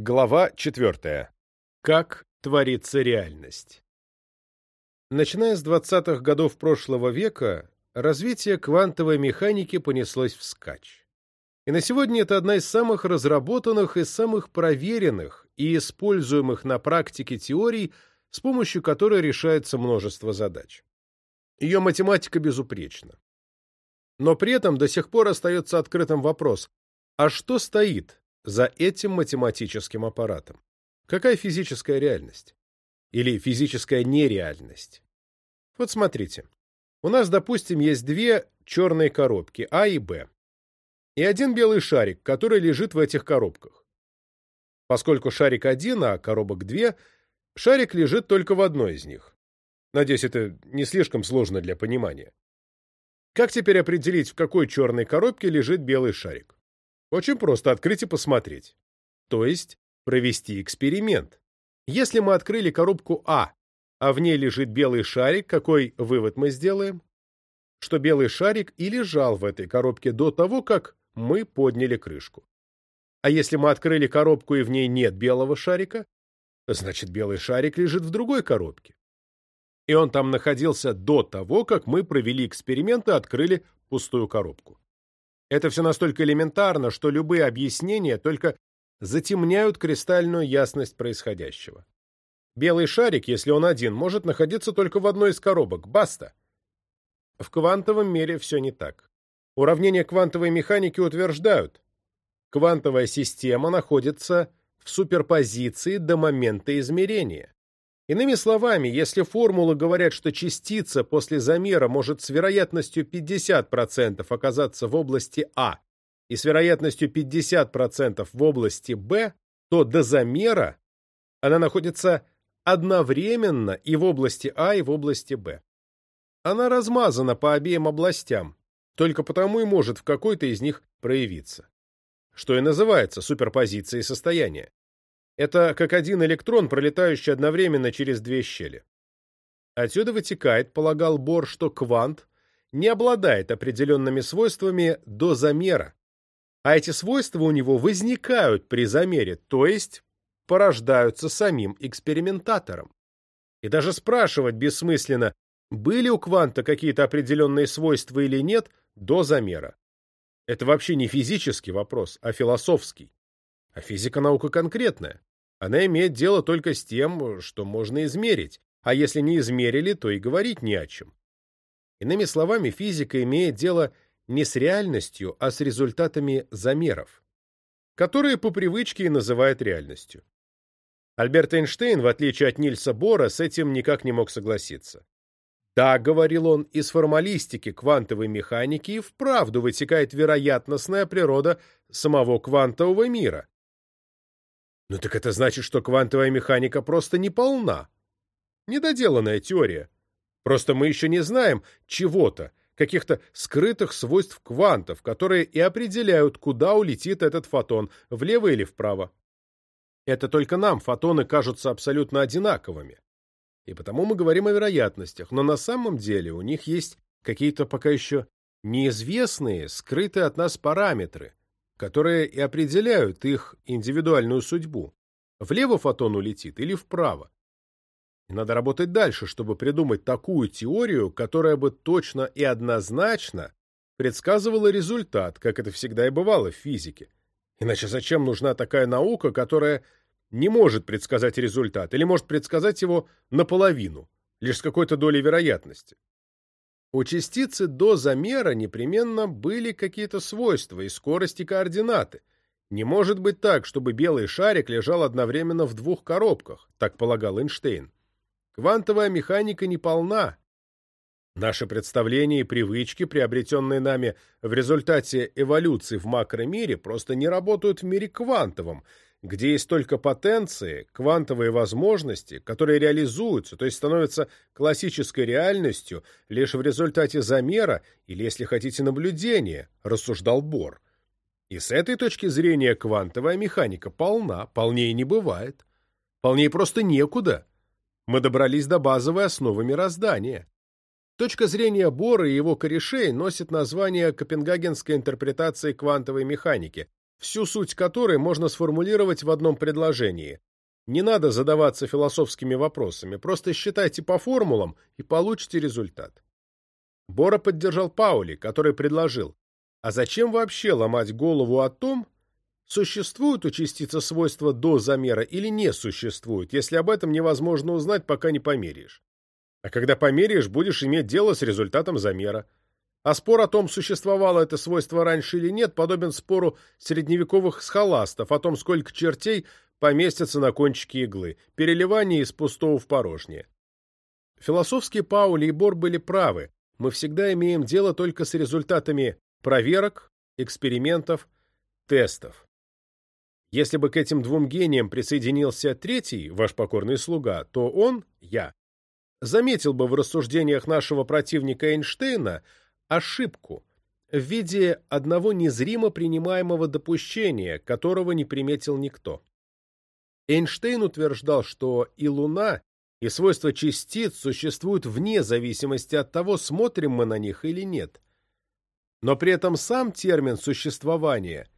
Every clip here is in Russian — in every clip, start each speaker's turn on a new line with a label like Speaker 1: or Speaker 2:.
Speaker 1: Глава 4. Как творится реальность. Начиная с 20-х годов прошлого века, развитие квантовой механики понеслось вскачь. И на сегодня это одна из самых разработанных и самых проверенных и используемых на практике теорий, с помощью которой решается множество задач. Ее математика безупречна. Но при этом до сих пор остается открытым вопрос, а что стоит за этим математическим аппаратом? Какая физическая реальность? Или физическая нереальность? Вот смотрите. У нас, допустим, есть две черные коробки А и Б. И один белый шарик, который лежит в этих коробках. Поскольку шарик один, а коробок две, шарик лежит только в одной из них. Надеюсь, это не слишком сложно для понимания. Как теперь определить, в какой черной коробке лежит белый шарик? Очень просто открыть и посмотреть. То есть провести эксперимент. Если мы открыли коробку А, а в ней лежит белый шарик, какой вывод мы сделаем? Что белый шарик и лежал в этой коробке до того, как мы подняли крышку. А если мы открыли коробку и в ней нет белого шарика, значит белый шарик лежит в другой коробке. И он там находился до того, как мы провели эксперимент и открыли пустую коробку. Это все настолько элементарно, что любые объяснения только затемняют кристальную ясность происходящего. Белый шарик, если он один, может находиться только в одной из коробок. Баста! В квантовом мире все не так. Уравнения квантовой механики утверждают, квантовая система находится в суперпозиции до момента измерения. Иными словами, если формулы говорят, что частица после замера может с вероятностью 50% оказаться в области А и с вероятностью 50% в области Б, то до замера она находится одновременно и в области А, и в области Б. Она размазана по обеим областям, только потому и может в какой-то из них проявиться. Что и называется суперпозицией состояния. Это как один электрон, пролетающий одновременно через две щели. Отсюда вытекает, полагал Бор, что квант не обладает определенными свойствами до замера, а эти свойства у него возникают при замере, то есть порождаются самим экспериментатором. И даже спрашивать бессмысленно, были у кванта какие-то определенные свойства или нет до замера. Это вообще не физический вопрос, а философский. А физика наука конкретная. Она имеет дело только с тем, что можно измерить, а если не измерили, то и говорить не о чем. Иными словами, физика имеет дело не с реальностью, а с результатами замеров, которые по привычке и называют реальностью. Альберт Эйнштейн, в отличие от Нильса Бора, с этим никак не мог согласиться. Да, говорил он, из формалистики квантовой механики и вправду вытекает вероятностная природа самого квантового мира, ну так это значит, что квантовая механика просто не полна. Недоделанная теория. Просто мы еще не знаем чего-то, каких-то скрытых свойств квантов, которые и определяют, куда улетит этот фотон, влево или вправо. Это только нам фотоны кажутся абсолютно одинаковыми. И потому мы говорим о вероятностях, но на самом деле у них есть какие-то пока еще неизвестные, скрытые от нас параметры, которые и определяют их индивидуальную судьбу. Влево фотон улетит или вправо. И надо работать дальше, чтобы придумать такую теорию, которая бы точно и однозначно предсказывала результат, как это всегда и бывало в физике. Иначе зачем нужна такая наука, которая не может предсказать результат или может предсказать его наполовину, лишь с какой-то долей вероятности? У частицы до замера непременно были какие-то свойства и скорость и координаты. Не может быть так, чтобы белый шарик лежал одновременно в двух коробках, так полагал Эйнштейн. Квантовая механика не полна. Наши представления и привычки, приобретенные нами в результате эволюции в макромире, просто не работают в мире квантовом, где есть только потенции, квантовые возможности, которые реализуются, то есть становятся классической реальностью лишь в результате замера или, если хотите, наблюдения, рассуждал Бор. И с этой точки зрения квантовая механика полна, полнее не бывает. Полнее просто некуда. Мы добрались до базовой основы мироздания. Точка зрения Бора и его корешей носит название Копенгагенской интерпретации квантовой механики, всю суть которой можно сформулировать в одном предложении. Не надо задаваться философскими вопросами, просто считайте по формулам и получите результат. Бора поддержал Паули, который предложил, а зачем вообще ломать голову о том, существуют у частицы свойства до замера или не существуют, если об этом невозможно узнать, пока не померяешь. А когда померяешь, будешь иметь дело с результатом замера. А спор о том, существовало это свойство раньше или нет, подобен спору средневековых схоластов о том, сколько чертей поместятся на кончике иглы, переливание из пустого в порожнее. Философские Паули и Бор были правы, мы всегда имеем дело только с результатами проверок, экспериментов, тестов. Если бы к этим двум гениям присоединился третий, ваш покорный слуга, то он, я, заметил бы в рассуждениях нашего противника Эйнштейна ошибку в виде одного незримо принимаемого допущения, которого не приметил никто. Эйнштейн утверждал, что и Луна, и свойства частиц существуют вне зависимости от того, смотрим мы на них или нет. Но при этом сам термин «существование»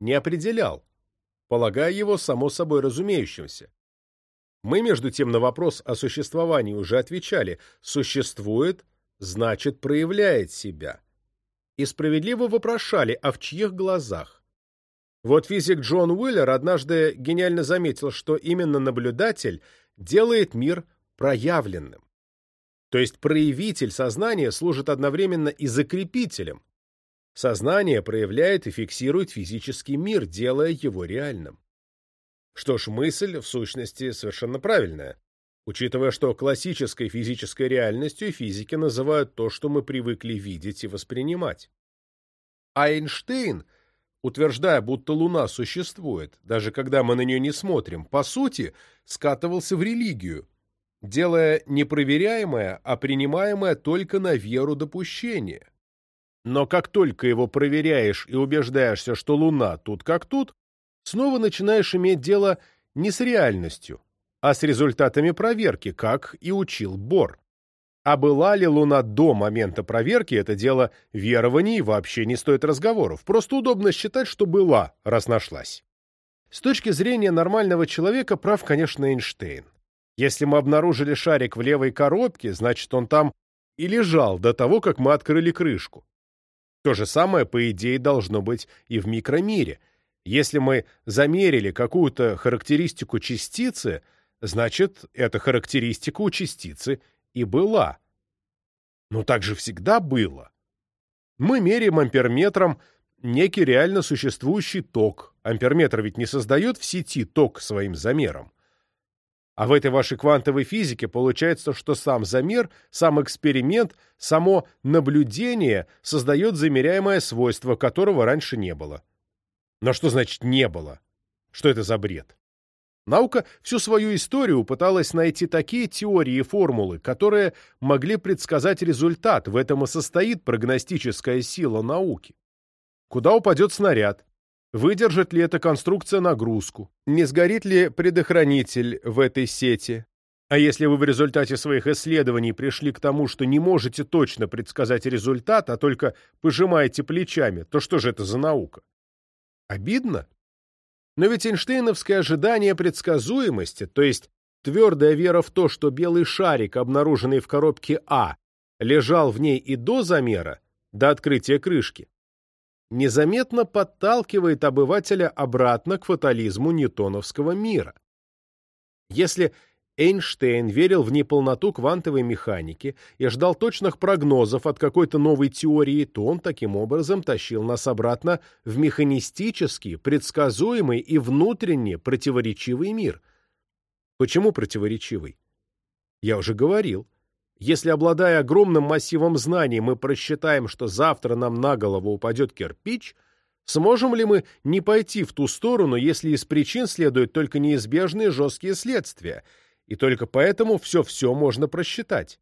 Speaker 1: не определял, полагая его само собой разумеющимся. Мы, между тем, на вопрос о существовании уже отвечали «существует» значит проявляет себя. И справедливо вопрошали, а в чьих глазах? Вот физик Джон Уиллер однажды гениально заметил, что именно наблюдатель делает мир проявленным. То есть проявитель сознания служит одновременно и закрепителем. Сознание проявляет и фиксирует физический мир, делая его реальным. Что ж, мысль, в сущности, совершенно правильная, учитывая, что классической физической реальностью физики называют то, что мы привыкли видеть и воспринимать. Эйнштейн, утверждая, будто Луна существует, даже когда мы на нее не смотрим, по сути, скатывался в религию, делая непроверяемое, а принимаемое только на веру допущение. Но как только его проверяешь и убеждаешься, что Луна тут как тут, снова начинаешь иметь дело не с реальностью, а с результатами проверки, как и учил Бор. А была ли Луна до момента проверки, это дело верований вообще не стоит разговоров. Просто удобно считать, что была, раз нашлась. С точки зрения нормального человека прав, конечно, Эйнштейн. Если мы обнаружили шарик в левой коробке, значит, он там и лежал до того, как мы открыли крышку. То же самое, по идее, должно быть и в микромире – если мы замерили какую-то характеристику частицы, значит, эта характеристика у частицы и была. Но так же всегда было. Мы меряем амперметром некий реально существующий ток. Амперметр ведь не создает в сети ток своим замером. А в этой вашей квантовой физике получается, что сам замер, сам эксперимент, само наблюдение создает замеряемое свойство, которого раньше не было. Но что значит «не было»? Что это за бред? Наука всю свою историю пыталась найти такие теории и формулы, которые могли предсказать результат, в этом и состоит прогностическая сила науки. Куда упадет снаряд? Выдержит ли эта конструкция нагрузку? Не сгорит ли предохранитель в этой сети? А если вы в результате своих исследований пришли к тому, что не можете точно предсказать результат, а только пожимаете плечами, то что же это за наука? Обидно? Но ведь Эйнштейновское ожидание предсказуемости, то есть твердая вера в то, что белый шарик, обнаруженный в коробке А, лежал в ней и до замера, до открытия крышки, незаметно подталкивает обывателя обратно к фатализму ньютоновского мира. Если Эйнштейн верил в неполноту квантовой механики и ждал точных прогнозов от какой-то новой теории, то он таким образом тащил нас обратно в механистический, предсказуемый и внутренне противоречивый мир. Почему противоречивый? Я уже говорил. Если, обладая огромным массивом знаний, мы просчитаем, что завтра нам на голову упадет кирпич, сможем ли мы не пойти в ту сторону, если из причин следуют только неизбежные жесткие следствия — и только поэтому все-все можно просчитать.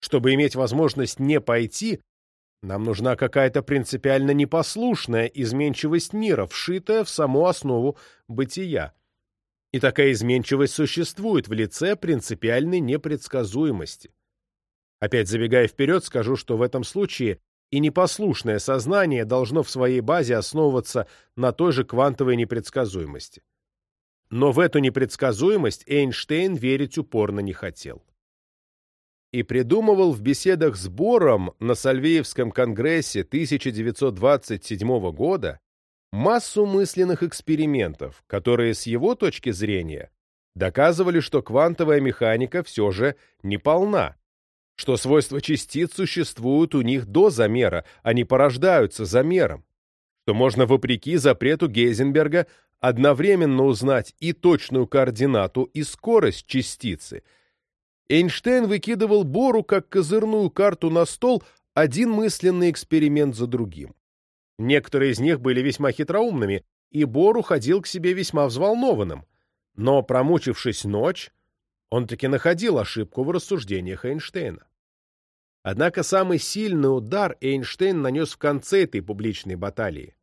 Speaker 1: Чтобы иметь возможность не пойти, нам нужна какая-то принципиально непослушная изменчивость мира, вшитая в саму основу бытия. И такая изменчивость существует в лице принципиальной непредсказуемости. Опять забегая вперед, скажу, что в этом случае и непослушное сознание должно в своей базе основываться на той же квантовой непредсказуемости. Но в эту непредсказуемость Эйнштейн верить упорно не хотел. И придумывал в беседах с Бором на Сальвеевском конгрессе 1927 года массу мысленных экспериментов, которые с его точки зрения доказывали, что квантовая механика все же неполна, что свойства частиц существуют у них до замера, они порождаются замером, что можно вопреки запрету Гейзенберга одновременно узнать и точную координату, и скорость частицы. Эйнштейн выкидывал Бору как козырную карту на стол один мысленный эксперимент за другим. Некоторые из них были весьма хитроумными, и Бор уходил к себе весьма взволнованным. Но, промучившись ночь, он таки находил ошибку в рассуждениях Эйнштейна. Однако самый сильный удар Эйнштейн нанес в конце этой публичной баталии.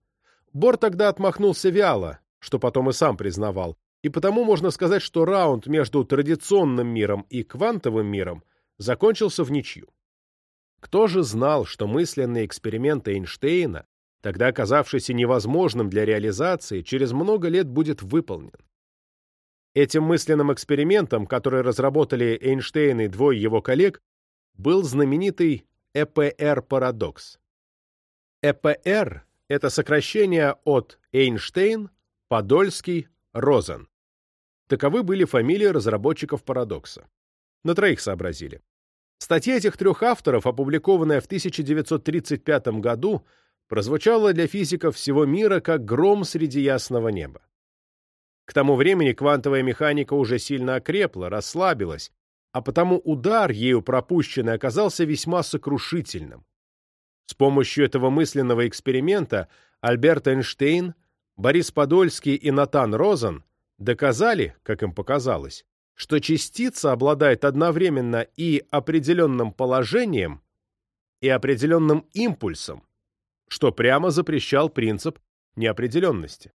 Speaker 1: Бор тогда отмахнулся вяло, что потом и сам признавал, и потому можно сказать, что раунд между традиционным миром и квантовым миром закончился в ничью. Кто же знал, что мысленный эксперимент Эйнштейна, тогда оказавшийся невозможным для реализации, через много лет будет выполнен? Этим мысленным экспериментом, который разработали Эйнштейн и двое его коллег, был знаменитый ЭПР-парадокс. ЭПР — это сокращение от Эйнштейн, Подольский, Розен. Таковы были фамилии разработчиков парадокса. На троих сообразили. Статья этих трех авторов, опубликованная в 1935 году, прозвучала для физиков всего мира как гром среди ясного неба. К тому времени квантовая механика уже сильно окрепла, расслабилась, а потому удар, ею пропущенный, оказался весьма сокрушительным. С помощью этого мысленного эксперимента Альберт Эйнштейн, Борис Подольский и Натан Розен доказали, как им показалось, что частица обладает одновременно и определенным положением, и определенным импульсом, что прямо запрещал принцип неопределенности.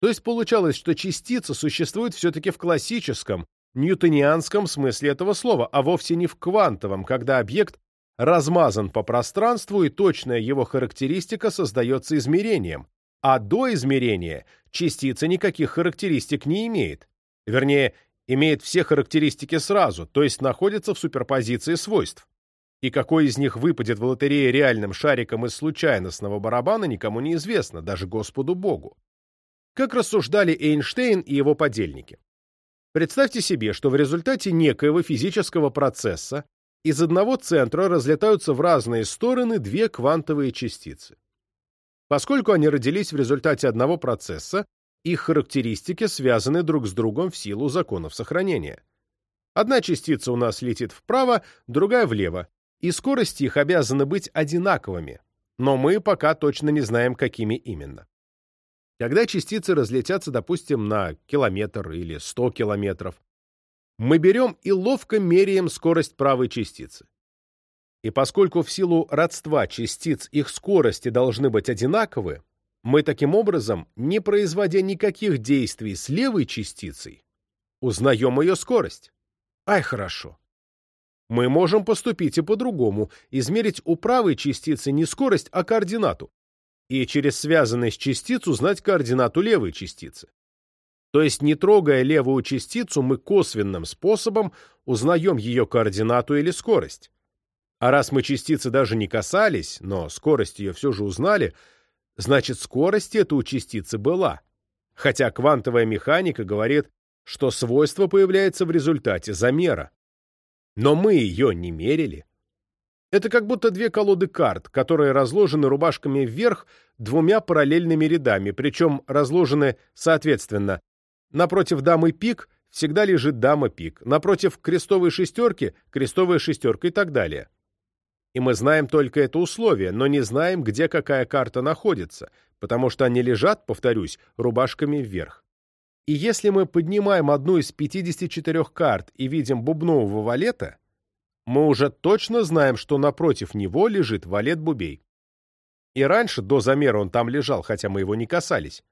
Speaker 1: То есть получалось, что частица существует все-таки в классическом, ньютонианском смысле этого слова, а вовсе не в квантовом, когда объект размазан по пространству и точная его характеристика создается измерением, а до измерения частица никаких характеристик не имеет. Вернее, имеет все характеристики сразу, то есть находится в суперпозиции свойств. И какой из них выпадет в лотерее реальным шариком из случайностного барабана, никому не известно, даже Господу Богу. Как рассуждали Эйнштейн и его подельники. Представьте себе, что в результате некоего физического процесса из одного центра разлетаются в разные стороны две квантовые частицы. Поскольку они родились в результате одного процесса, их характеристики связаны друг с другом в силу законов сохранения. Одна частица у нас летит вправо, другая влево, и скорости их обязаны быть одинаковыми, но мы пока точно не знаем, какими именно. Когда частицы разлетятся, допустим, на километр или 100 километров, мы берем и ловко меряем скорость правой частицы. И поскольку в силу родства частиц их скорости должны быть одинаковы, мы таким образом, не производя никаких действий с левой частицей, узнаем ее скорость. Ай, хорошо. Мы можем поступить и по-другому, измерить у правой частицы не скорость, а координату и через связанность частиц узнать координату левой частицы. То есть, не трогая левую частицу, мы косвенным способом узнаем ее координату или скорость. А раз мы частицы даже не касались, но скорость ее все же узнали, значит, скорость эта у частицы была. Хотя квантовая механика говорит, что свойство появляется в результате замера. Но мы ее не мерили. Это как будто две колоды карт, которые разложены рубашками вверх двумя параллельными рядами, причем разложены соответственно. Напротив дамы пик всегда лежит дама пик, напротив крестовой шестерки – крестовая шестерка и так далее. И мы знаем только это условие, но не знаем, где какая карта находится, потому что они лежат, повторюсь, рубашками вверх. И если мы поднимаем одну из 54 карт и видим бубнового валета – мы уже точно знаем, что напротив него лежит валет Бубей. И раньше, до замера, он там лежал, хотя мы его не касались.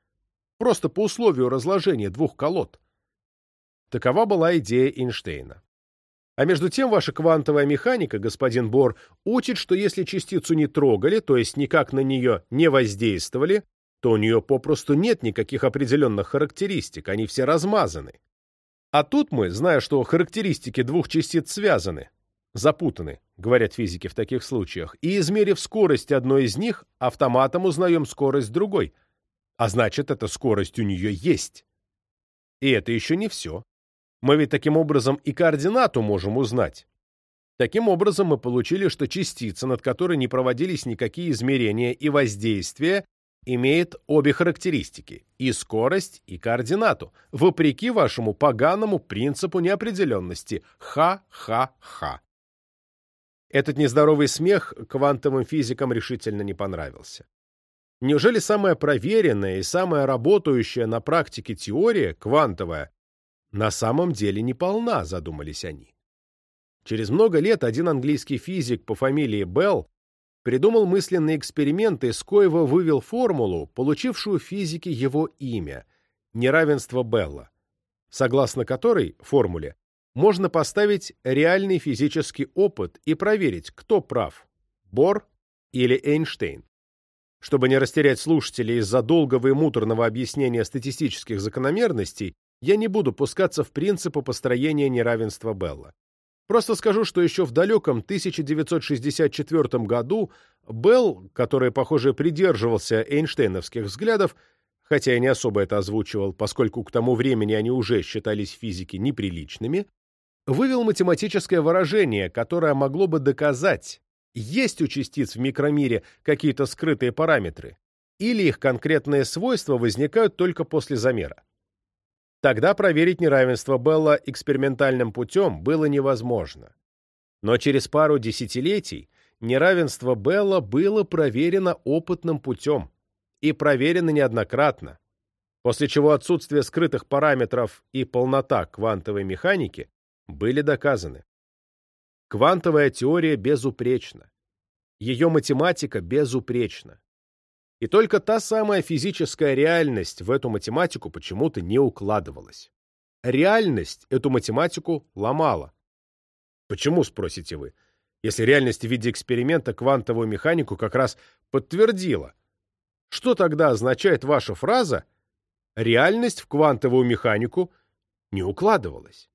Speaker 1: Просто по условию разложения двух колод. Такова была идея Эйнштейна. А между тем ваша квантовая механика, господин Бор, учит, что если частицу не трогали, то есть никак на нее не воздействовали, то у нее попросту нет никаких определенных характеристик, они все размазаны. А тут мы, зная, что характеристики двух частиц связаны, запутаны, говорят физики в таких случаях, и измерив скорость одной из них, автоматом узнаем скорость другой. А значит, эта скорость у нее есть. И это еще не все. Мы ведь таким образом и координату можем узнать. Таким образом, мы получили, что частица, над которой не проводились никакие измерения и воздействия, имеет обе характеристики – и скорость, и координату, вопреки вашему поганому принципу неопределенности – ха-ха-ха. Этот нездоровый смех квантовым физикам решительно не понравился. Неужели самая проверенная и самая работающая на практике теория, квантовая, на самом деле не полна, задумались они. Через много лет один английский физик по фамилии Белл придумал мысленный эксперимент и из коего вывел формулу, получившую в физике его имя – неравенство Белла, согласно которой формуле можно поставить реальный физический опыт и проверить, кто прав – Бор или Эйнштейн. Чтобы не растерять слушателей из-за долгого и муторного объяснения статистических закономерностей, я не буду пускаться в принципы построения неравенства Белла. Просто скажу, что еще в далеком 1964 году Белл, который, похоже, придерживался эйнштейновских взглядов, хотя и не особо это озвучивал, поскольку к тому времени они уже считались физики неприличными, вывел математическое выражение, которое могло бы доказать, есть у частиц в микромире какие-то скрытые параметры, или их конкретные свойства возникают только после замера. Тогда проверить неравенство Белла экспериментальным путем было невозможно. Но через пару десятилетий неравенство Белла было проверено опытным путем и проверено неоднократно, после чего отсутствие скрытых параметров и полнота квантовой механики были доказаны. Квантовая теория безупречна. Ее математика безупречна. И только та самая физическая реальность в эту математику почему-то не укладывалась. Реальность эту математику ломала. Почему, спросите вы, если реальность в виде эксперимента квантовую механику как раз подтвердила? Что тогда означает ваша фраза «реальность в квантовую механику не укладывалась»?